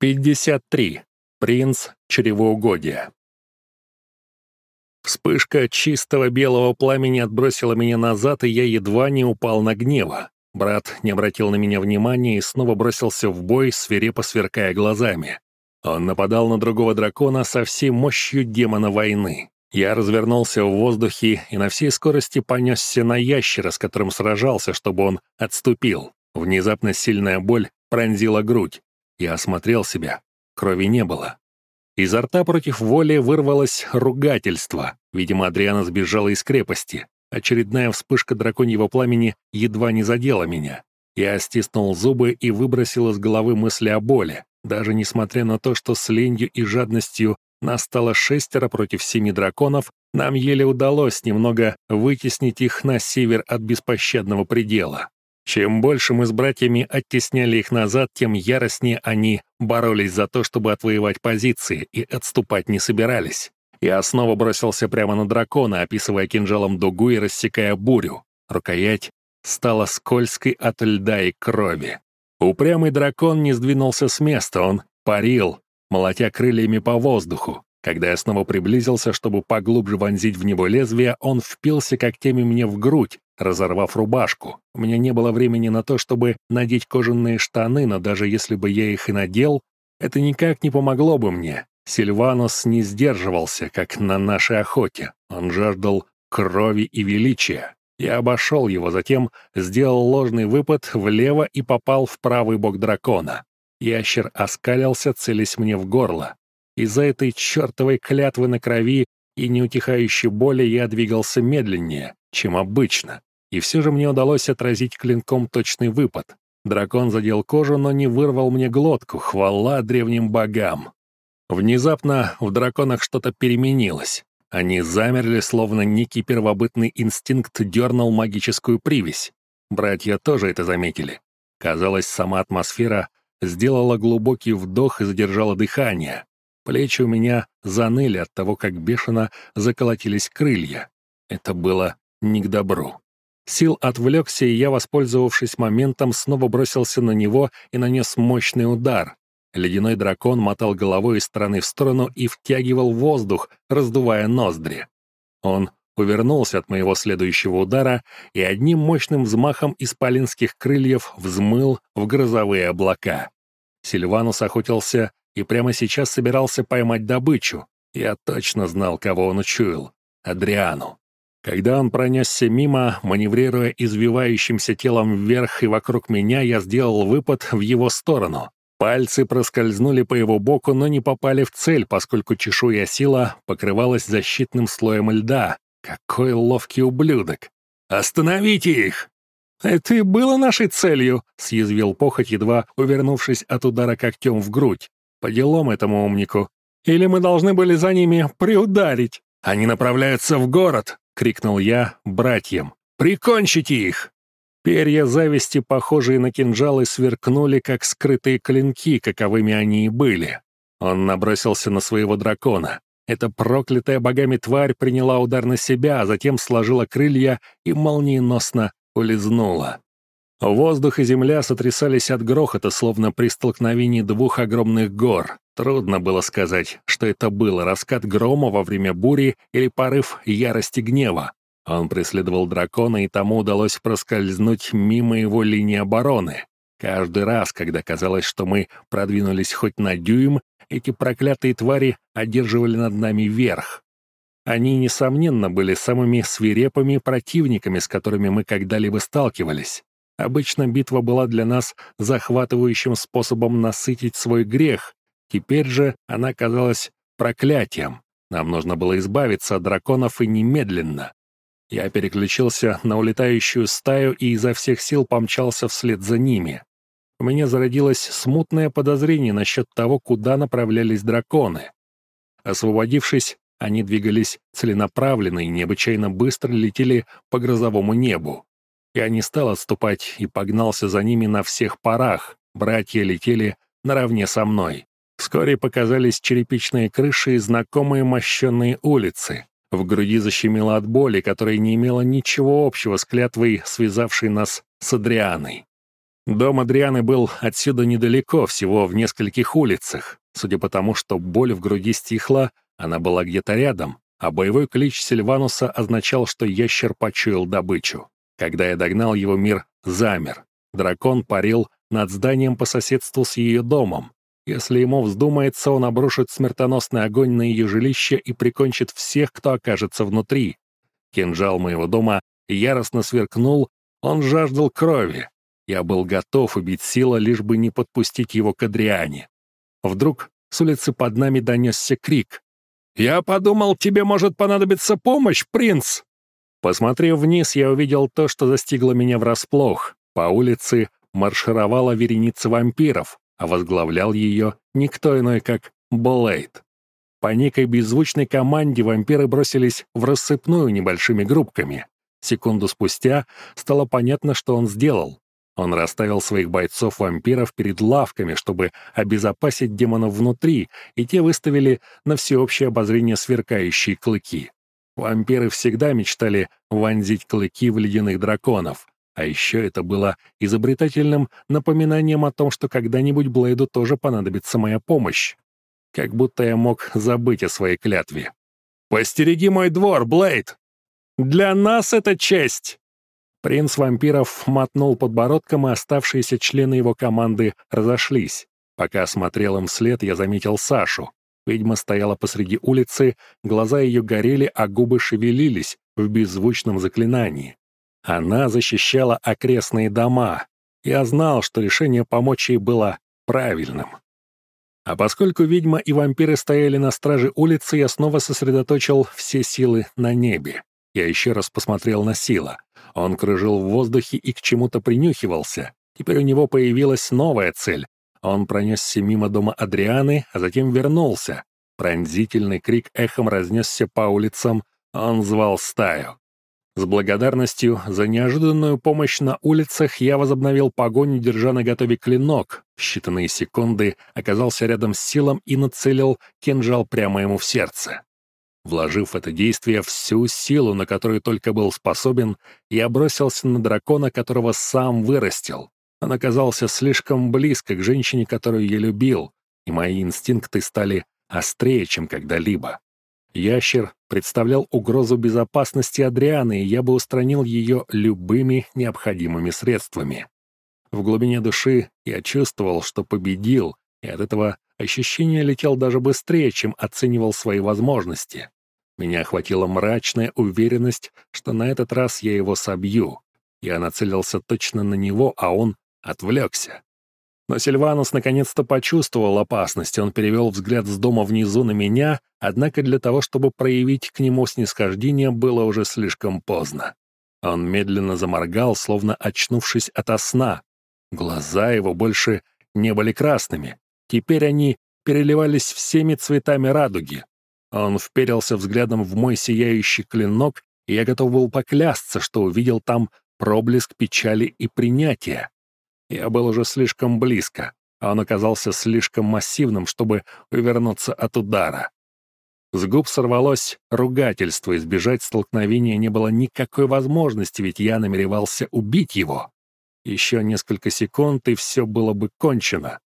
53. Принц чревоугодия. Вспышка чистого белого пламени отбросила меня назад, и я едва не упал на гнева. Брат не обратил на меня внимания и снова бросился в бой, свирепо сверкая глазами. Он нападал на другого дракона со всей мощью демона войны. Я развернулся в воздухе и на всей скорости понесся на ящера, с которым сражался, чтобы он отступил. Внезапно сильная боль пронзила грудь. Я осмотрел себя. Крови не было. Изо рта против воли вырвалось ругательство. Видимо, Адриана сбежала из крепости. Очередная вспышка драконьего пламени едва не задела меня. Я стиснул зубы и выбросил из головы мысли о боли, даже несмотря на то, что с ленью и жадностью настало шестеро против семи драконов, нам еле удалось немного вытеснить их на север от беспощадного предела. Чем больше мы с братьями оттесняли их назад, тем яростнее они боролись за то, чтобы отвоевать позиции, и отступать не собирались. Я снова бросился прямо на дракона, описывая кинжалом дугу и рассекая бурю. Рукоять стала скользкой от льда и крови. Упрямый дракон не сдвинулся с места, он парил, молотя крыльями по воздуху. Когда я снова приблизился, чтобы поглубже вонзить в него лезвие, он впился когтями мне в грудь, разорвав рубашку. У меня не было времени на то, чтобы надеть кожаные штаны, но даже если бы я их и надел, это никак не помогло бы мне. Сильванус не сдерживался, как на нашей охоте. Он жаждал крови и величия. Я обошел его, затем сделал ложный выпад влево и попал в правый бок дракона. Ящер оскалился, целясь мне в горло. Из-за этой чертовой клятвы на крови и неутихающей боли я двигался медленнее, чем обычно. И все же мне удалось отразить клинком точный выпад. Дракон задел кожу, но не вырвал мне глотку, хвала древним богам. Внезапно в драконах что-то переменилось. Они замерли, словно некий первобытный инстинкт дернул магическую привязь. Братья тоже это заметили. Казалось, сама атмосфера сделала глубокий вдох и задержала дыхание. Плечи у меня заныли от того, как бешено заколотились крылья. Это было не к добру. Сил отвлекся, и я, воспользовавшись моментом, снова бросился на него и нанес мощный удар. Ледяной дракон мотал головой из стороны в сторону и втягивал воздух, раздувая ноздри. Он увернулся от моего следующего удара и одним мощным взмахом исполинских крыльев взмыл в грозовые облака. Сильванус охотился и прямо сейчас собирался поймать добычу. Я точно знал, кого он учуял — Адриану. Когда он пронесся мимо, маневрируя извивающимся телом вверх и вокруг меня, я сделал выпад в его сторону. Пальцы проскользнули по его боку, но не попали в цель, поскольку чешуя сила покрывалась защитным слоем льда. Какой ловкий ублюдок! «Остановите их!» «Это и было нашей целью», — съязвил похоть, едва увернувшись от удара когтем в грудь. «По делам этому умнику. Или мы должны были за ними приударить?» «Они направляются в город!» Крикнул я братьям. «Прикончите их!» Перья зависти, похожие на кинжалы, сверкнули, как скрытые клинки, каковыми они и были. Он набросился на своего дракона. Эта проклятая богами тварь приняла удар на себя, а затем сложила крылья и молниеносно улизнула. Воздух и земля сотрясались от грохота, словно при столкновении двух огромных гор. Трудно было сказать, что это было раскат грома во время бури или порыв ярости гнева. Он преследовал дракона, и тому удалось проскользнуть мимо его линии обороны. Каждый раз, когда казалось, что мы продвинулись хоть на дюйм, эти проклятые твари одерживали над нами верх. Они, несомненно, были самыми свирепыми противниками, с которыми мы когда-либо сталкивались. Обычно битва была для нас захватывающим способом насытить свой грех. Теперь же она казалась проклятием. Нам нужно было избавиться от драконов и немедленно. Я переключился на улетающую стаю и изо всех сил помчался вслед за ними. У меня зародилось смутное подозрение насчет того, куда направлялись драконы. Освободившись, они двигались целенаправленно и необычайно быстро летели по грозовому небу. Я не стал отступать и погнался за ними на всех парах. Братья летели наравне со мной. Вскоре показались черепичные крыши и знакомые мощенные улицы. В груди защемило от боли, которая не имела ничего общего с клятвой, связавшей нас с Адрианой. Дом Адрианы был отсюда недалеко, всего в нескольких улицах. Судя по тому, что боль в груди стихла, она была где-то рядом, а боевой клич Сильвануса означал, что ящер почуял добычу. Когда я догнал его, мир замер. Дракон парил над зданием по соседству с ее домом. Если ему вздумается, он обрушит смертоносный огонь на ее жилище и прикончит всех, кто окажется внутри. Кинжал моего дома яростно сверкнул, он жаждал крови. Я был готов убить Сила, лишь бы не подпустить его к Адриане. Вдруг с улицы под нами донесся крик. «Я подумал, тебе может понадобиться помощь, принц!» Посмотрев вниз, я увидел то, что застигло меня врасплох. По улице маршировала вереница вампиров, а возглавлял ее никто иной, как Блейд. По некой беззвучной команде вампиры бросились в рассыпную небольшими группками. Секунду спустя стало понятно, что он сделал. Он расставил своих бойцов-вампиров перед лавками, чтобы обезопасить демонов внутри, и те выставили на всеобщее обозрение сверкающие клыки. Вампиры всегда мечтали вонзить клыки в ледяных драконов. А еще это было изобретательным напоминанием о том, что когда-нибудь Блейду тоже понадобится моя помощь. Как будто я мог забыть о своей клятве. «Постереги мой двор, Блейд! Для нас это честь!» Принц вампиров мотнул подбородком, и оставшиеся члены его команды разошлись. Пока смотрел им вслед, я заметил Сашу. Ведьма стояла посреди улицы, глаза ее горели, а губы шевелились в беззвучном заклинании. Она защищала окрестные дома. Я знал, что решение помочь ей было правильным. А поскольку ведьма и вампиры стояли на страже улицы, я снова сосредоточил все силы на небе. Я еще раз посмотрел на Сила. Он кружил в воздухе и к чему-то принюхивался. Теперь у него появилась новая цель. Он пронесся мимо дома Адрианы, а затем вернулся. Пронзительный крик эхом разнесся по улицам. Он звал стаю. С благодарностью за неожиданную помощь на улицах я возобновил погоню, держа на готове клинок. В считанные секунды оказался рядом с силом и нацелил кинжал прямо ему в сердце. Вложив в это действие всю силу, на которую только был способен, я бросился на дракона, которого сам вырастил. Он оказался слишком близко к женщине, которую я любил, и мои инстинкты стали острее, чем когда-либо. Ящер представлял угрозу безопасности Адрианы, и я бы устранил ее любыми необходимыми средствами. В глубине души я чувствовал, что победил, и от этого ощущение летел даже быстрее, чем оценивал свои возможности. Меня охватила мрачная уверенность, что на этот раз я его собью. Я нацелился точно на него, а он отвлекся. Но Сильванус наконец-то почувствовал опасность, он перевел взгляд с дома внизу на меня, однако для того, чтобы проявить к нему снисхождение, было уже слишком поздно. Он медленно заморгал, словно очнувшись ото сна. Глаза его больше не были красными. Теперь они переливались всеми цветами радуги. Он вперился взглядом в мой сияющий клинок, и я готов был поклясться, что увидел там проблеск печали и принятия. Я был уже слишком близко, а он оказался слишком массивным, чтобы увернуться от удара. С губ сорвалось ругательство, избежать столкновения не было никакой возможности, ведь я намеревался убить его. Еще несколько секунд, и все было бы кончено.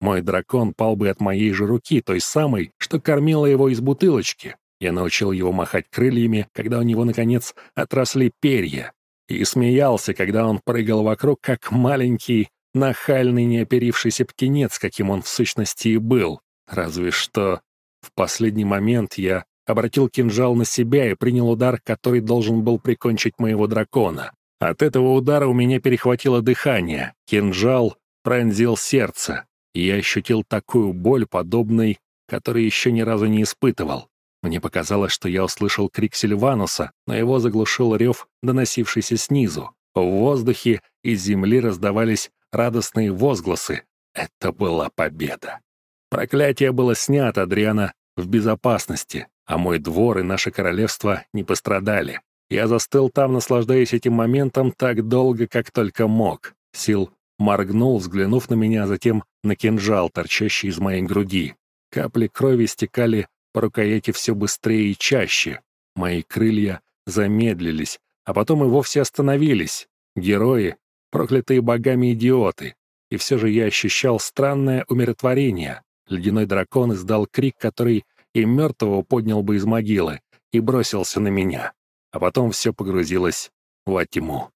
Мой дракон пал бы от моей же руки, той самой, что кормила его из бутылочки. Я научил его махать крыльями, когда у него, наконец, отросли перья и смеялся, когда он прыгал вокруг, как маленький, нахальный, неоперившийся птенец, каким он в сущности и был. Разве что в последний момент я обратил кинжал на себя и принял удар, который должен был прикончить моего дракона. От этого удара у меня перехватило дыхание. Кинжал пронзил сердце, я ощутил такую боль, подобной, которой еще ни разу не испытывал. Мне показалось, что я услышал крик Сильвануса, но его заглушил рев, доносившийся снизу. В воздухе из земли раздавались радостные возгласы. Это была победа. Проклятие было снято, Адриана в безопасности, а мой двор и наше королевство не пострадали. Я застыл там, наслаждаясь этим моментом так долго, как только мог. Сил моргнул, взглянув на меня, затем на кинжал, торчащий из моей груди. Капли крови стекали по рукояти все быстрее и чаще. Мои крылья замедлились, а потом и вовсе остановились. Герои Проклятые богами идиоты. И все же я ощущал странное умиротворение. Ледяной дракон издал крик, который и мертвого поднял бы из могилы, и бросился на меня. А потом все погрузилось во тьму.